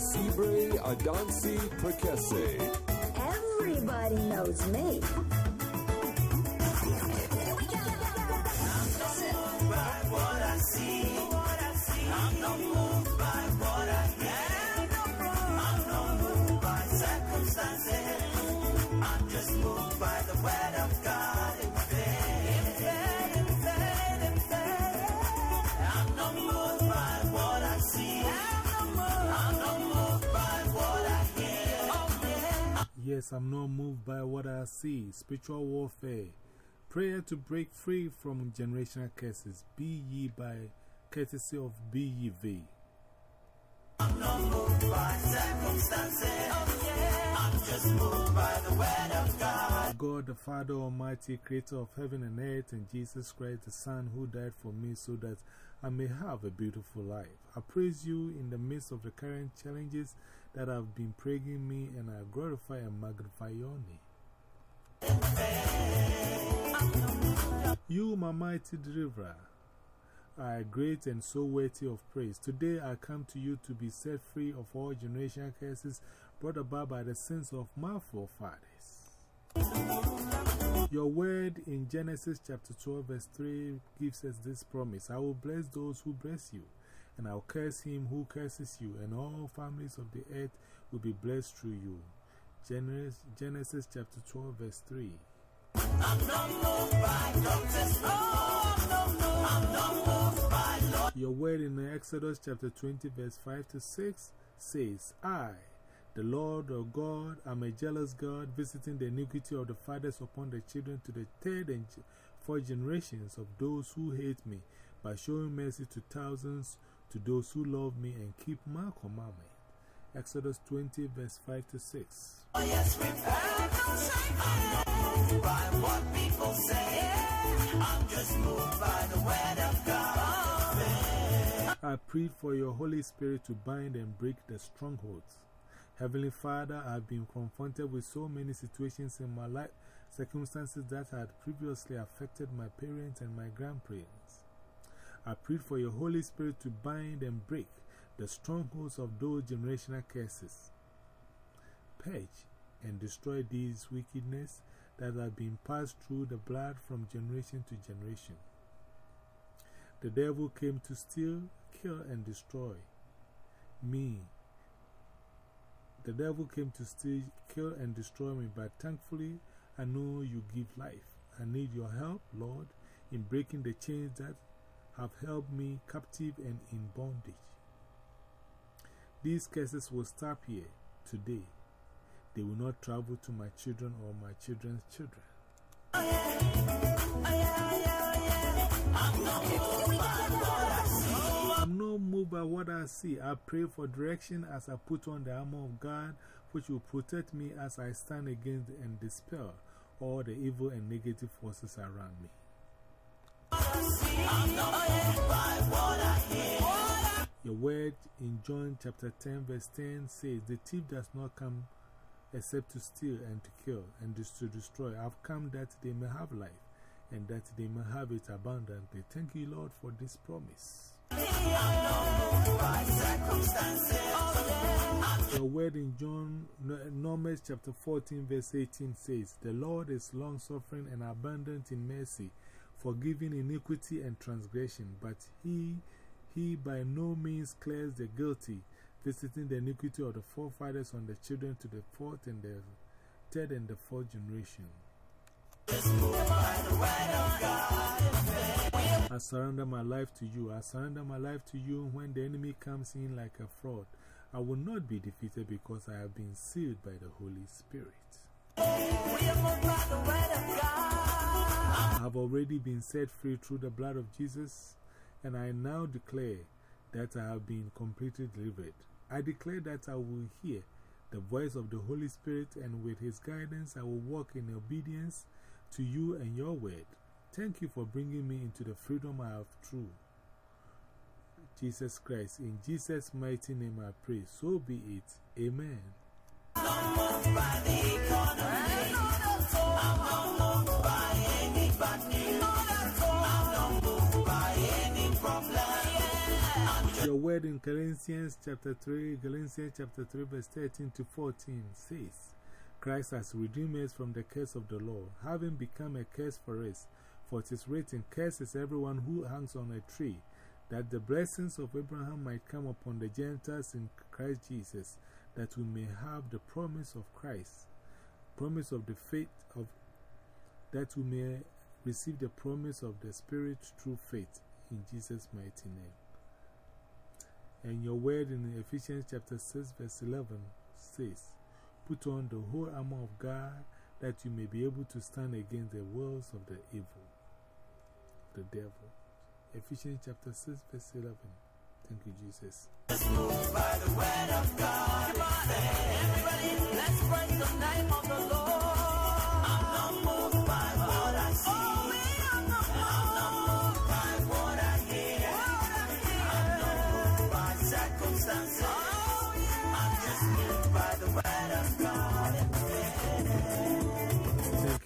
Da da da Sibre Adansi Prekese. Everybody knows me. Yes, I'm not moved by what I see. Spiritual warfare. Prayer to break free from generational curses. Be ye by courtesy of BEV. I'm not moved by circumstances. Oh, I'm just moved by the word of God. God, the Father Almighty, creator of heaven and earth, and Jesus Christ, the Son, who died for me so that I may have a beautiful life. I praise you in the midst of the current challenges that have been plaguing me, and I glorify and magnify your name. You, my mighty deliverer, are great and so worthy of praise. Today I come to you to be set free of all generational curses brought about by the sins of my forefathers. Your word in Genesis chapter 12, verse 3 gives us this promise I will bless those who bless you, and I'll curse him who curses you, and all families of the earth will be blessed through you. Genesis, Genesis chapter 12, verse 3. I'm not moved by doctors. No, no, no. I'm not moved by law. Your word in Exodus chapter 20, verse 5 to 6 says, I, the Lord or God, am a jealous God, visiting the iniquity of the fathers upon the children to the third and fourth generations of those who hate me, by showing mercy to thousands to those who love me and keep my commandment. Exodus 20, verse 5 to 6. Oh, yes. I'm not moved by what people say. I'm just moved by the word of God. I plead for your Holy Spirit to bind and break the strongholds. Heavenly Father, I have been confronted with so many situations in my life, circumstances that had previously affected my parents and my grandparents. I plead for your Holy Spirit to bind and break the strongholds of those generational curses. Purge and destroy these wickedness that have been passed through the blood from generation to generation. The devil came to steal, kill, and destroy me. The devil came to steal, kill, and destroy me, but thankfully I know you give life. I need your help, Lord, in breaking the chains that have held me captive and in bondage. These curses will stop here today. They will not travel to my children or my children's children. I'm not moved by what I see. I pray for direction as I put on the armor of God, which will protect me as I stand against and dispel all the evil and negative forces around me. Your word in John chapter 10, verse 10 says, The thief does not come except to steal and to kill and to destroy. I've come that they may have life and that they may have it abundantly. Thank you, Lord, for this promise. Your word in John, Numbers chapter 14, verse 18 says, The Lord is long suffering and abundant in mercy, forgiving iniquity and transgression, but he, he by no means clears the guilty, visiting the iniquity of the forefathers on the children to the fourth and the third and the fourth generation. I surrender my life to you. I surrender my life to you when the enemy comes in like a fraud. I will not be defeated because I have been sealed by the Holy Spirit. Have already been set free through the blood of Jesus, and I now declare that I have been completely delivered. I declare that I will hear the voice of the Holy Spirit, and with His guidance, I will walk in obedience to you and your word. Thank you for bringing me into the freedom I have through Jesus Christ. In Jesus' mighty name I pray. So be it. Amen. Galatians chapter 3, Galatians chapter 3, verse 13 to 14 says, Christ has redeemed us from the curse of the law, having become a curse for us. For it is written, Curse is everyone who hangs on a tree, that the blessings of Abraham might come upon the Gentiles in Christ Jesus, that we may have the promise of Christ, promise of the faith of, that we may receive the promise of the Spirit through faith, in Jesus' mighty name. And your word in Ephesians chapter 6, verse 11 says, Put on the whole armor of God that you may be able to stand against the wills of the evil, the devil. Ephesians chapter 6, verse 11. Thank you, Jesus. by the word of God. Everybody, let's the name of the Lord. I'm not moved by